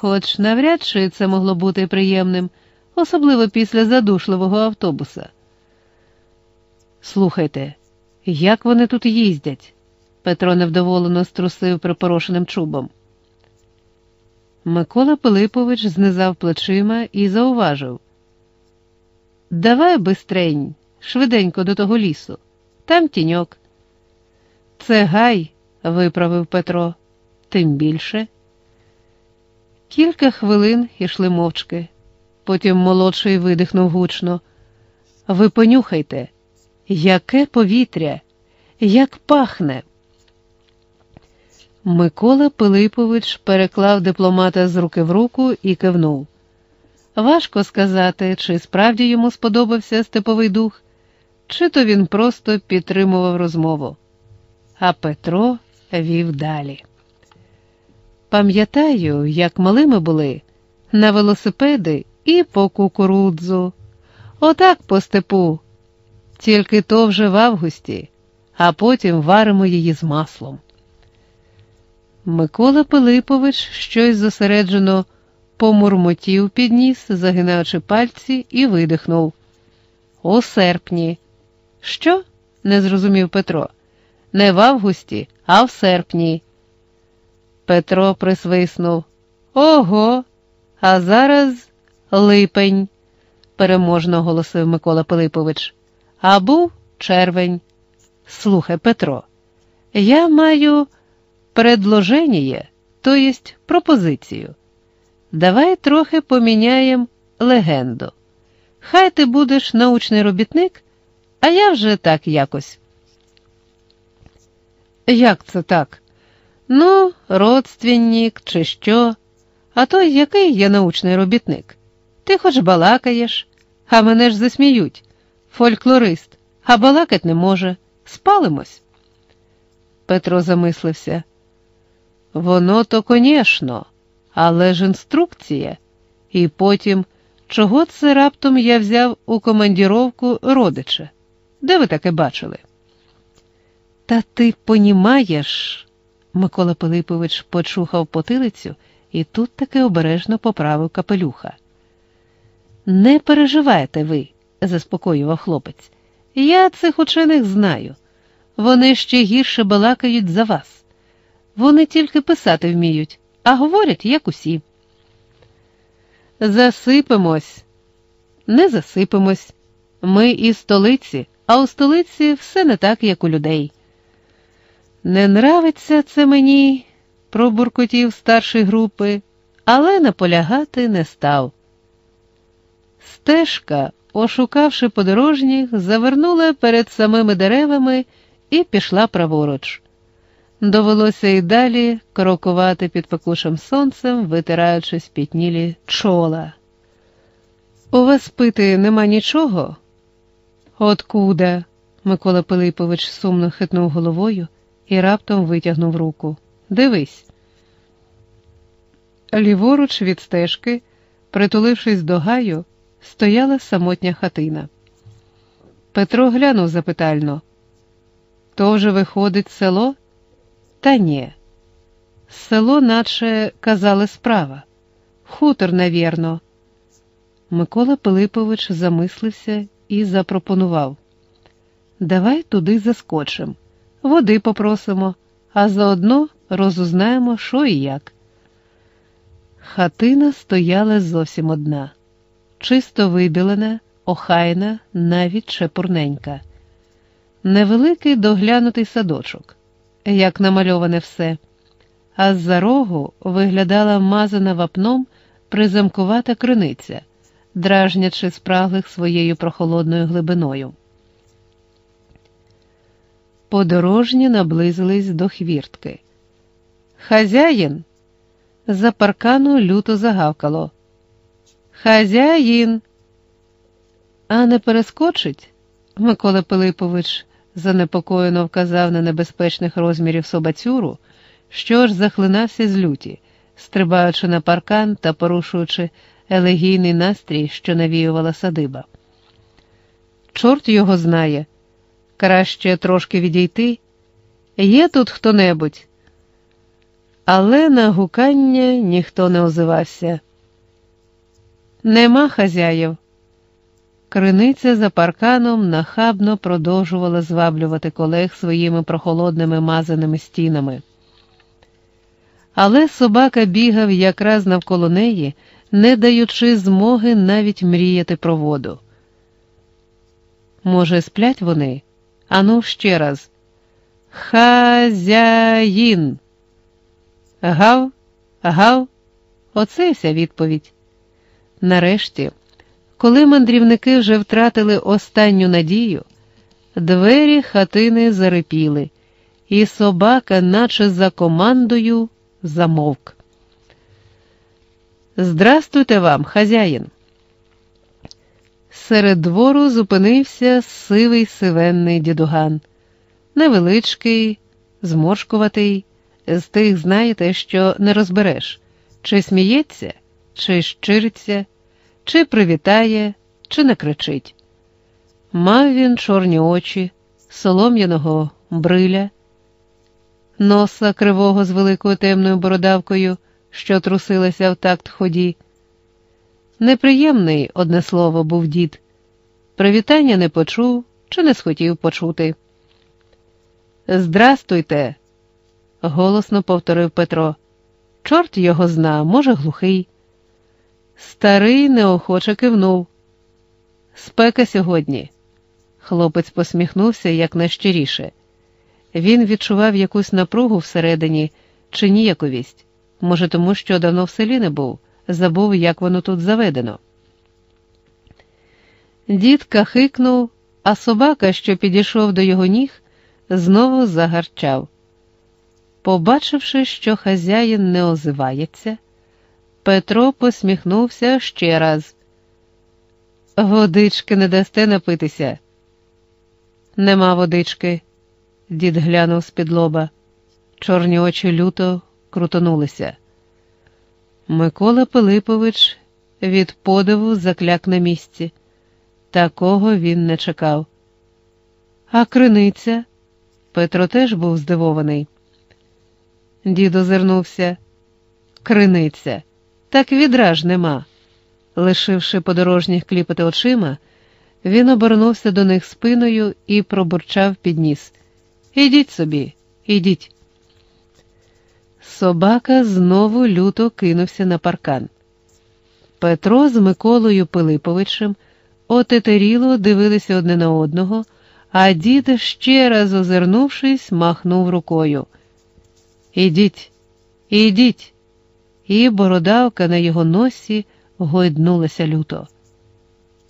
хоч навряд чи це могло бути приємним, особливо після задушливого автобуса. Слухайте, як вони тут їздять? Петро невдоволено струсив припорошеним чубом. Микола Пилипович знизав плечима і зауважив. Давай бистрень, швиденько до того лісу, там тіньок. Це гай, виправив Петро, тим більше. Кілька хвилин ішли мовчки. Потім молодший видихнув гучно. Ви понюхайте, яке повітря, як пахне. Микола Пилипович переклав дипломата з руки в руку і кивнув. Важко сказати, чи справді йому сподобався степовий дух, чи то він просто підтримував розмову. А Петро вів далі. Пам'ятаю, як малими були на велосипеди і по кукурудзу, отак по степу, тільки то вже в августі, а потім варимо її з маслом. Микола Пилипович щось зосереджено помурмотів підніс, загинаючи пальці, і видихнув. У серпні. Що? не зрозумів Петро. Не в августі, а в серпні. Петро присвиснув. Ого, а зараз липень, переможно оголосив Микола Пилипович. А був червень. Слухай, Петро, я маю предложення, то єсть пропозицію. Давай трохи поміняємо легенду. Хай ти будеш научний робітник, а я вже так якось. Як це так? Ну, родственник чи що? А то який я научний робітник? Ти хоч балакаєш, а мене ж засміють. Фольклорист, а балакать не може. Спалимось. Петро замислився. Воно то, конечно, але ж інструкція. І потім, чого це раптом я взяв у командіровку родича? Де ви таке бачили? Та ти понімаєш, Микола Пилипович почухав потилицю і тут таки обережно поправив капелюха. Не переживайте ви, заспокоював хлопець. Я цих учених знаю. Вони ще гірше балакають за вас. Вони тільки писати вміють, а говорять, як усі. Засипемось, не засипемось. Ми із столиці, а у столиці все не так, як у людей. Не нравиться це мені, пробуркотів старший групи, але наполягати не став. Стежка, ошукавши подорожніх, завернула перед самими деревами і пішла праворуч. Довелося й далі крокувати під пекучим сонцем, витираючи спітнілі чола. У вас пити нема нічого? Откуда? Микола Пилипович сумно хитнув головою і раптом витягнув руку. Дивись. Ліворуч від стежки, притулившись до гаю, стояла самотня хатина. Петро глянув запитально. То вже виходить село? Та ні. Село, наче казали справа. Хутор, навірно. Микола Пилипович замислився і запропонував. Давай туди заскочимо, води попросимо, а заодно розузнаємо, що і як. Хатина стояла зовсім одна, чисто вибілена, охайна, навіть чепурненька, невеликий доглянутий садочок як намальоване все, а з-за рогу виглядала мазана вапном приземкувата криниця, дражнячи спраглих своєю прохолодною глибиною. Подорожні наблизились до хвіртки. Хазяїн. За паркану люто загавкало. Хазяїн. А не перескочить? Микола Пилипович занепокоєно вказав на небезпечних розмірів собацюру, що ж захлинався з люті, стрибаючи на паркан та порушуючи елегійний настрій, що навіювала садиба. Чорт його знає. Краще трошки відійти. Є тут хто небудь. але на гукання ніхто не озивався. Нема хазяїв. Криниця за парканом нахабно продовжувала зваблювати колег своїми прохолодними мазаними стінами. Але собака бігав якраз навколо неї, не даючи змоги навіть мріяти про воду. Може, сплять вони? Ану ще раз. Хазяїн. Гав, гав, оце вся відповідь. Нарешті, коли мандрівники вже втратили останню надію, двері хатини зарипіли, і собака, наче за командою, замовк. Здрастуйте вам, хазяїн. Серед двору зупинився сивий сивенний дідуган, невеличкий, зморшкуватий, з тих, знаєте, що не розбереш, чи сміється, чи щириться, чи привітає, чи не кричить. Мав він чорні очі, солом'яного бриля, носа кривого з великою темною бородавкою, що трусилася в такт ході. Неприємний, одне слово, був дід. Привітання не почув чи не схотів почути. Здрастуйте, голосно повторив Петро. Чорт його зна, може, глухий. Старий неохоче кивнув. Спека сьогодні. Хлопець посміхнувся якнайщиріше. Він відчував якусь напругу всередині чи ніяковість, може, тому що давно в селі не був, забув, як воно тут заведено. Дід кахикнув, а собака, що підійшов до його ніг, знову загарчав. Побачивши, що хазяїн не озивається, Петро посміхнувся ще раз. Водички не дасте напитися. Нема водички, дід глянув з-під лоба. Чорні очі люто крутонулися. Микола Пилипович від подиву закляк на місці. Такого він не чекав. А криниця? Петро теж був здивований. Дід озирнувся. Криниця, так відра ж нема. Лишивши подорожніх кліпати очима, він обернувся до них спиною і пробурчав під ніс. Ідіть собі, ідіть. Собака знову люто кинувся на паркан. Петро з Миколою Пилиповичем отетеріло дивилися одне на одного, а дід, ще раз озирнувшись, махнув рукою. Ідіть, ідіть, і бородавка на його носі гойднулася люто.